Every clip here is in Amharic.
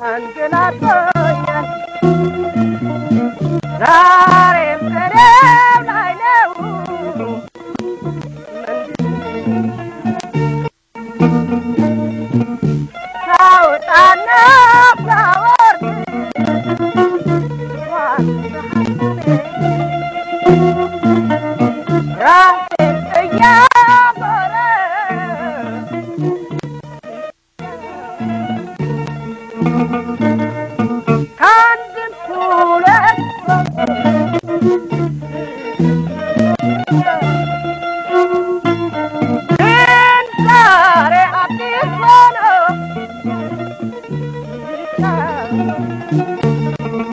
जान के ना तो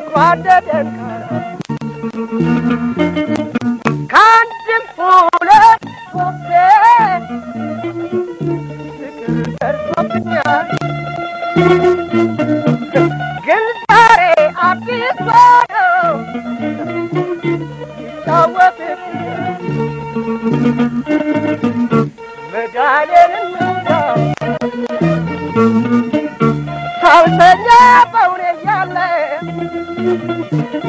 ተቋደደንከ ከአንድም ሁለት ሶስቴ ፍቅር ደርሶብኛል ግን ዛሬ አዲስ ነው ይጫወትም መድኃኔዓለም ሳልተኛ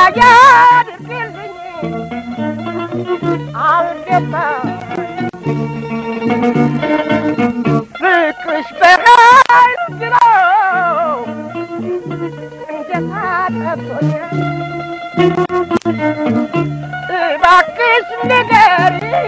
ያያድርግልኝ አልገባ ፍቅርሽ በኃይል ነው እባክሽ ንገሪኝ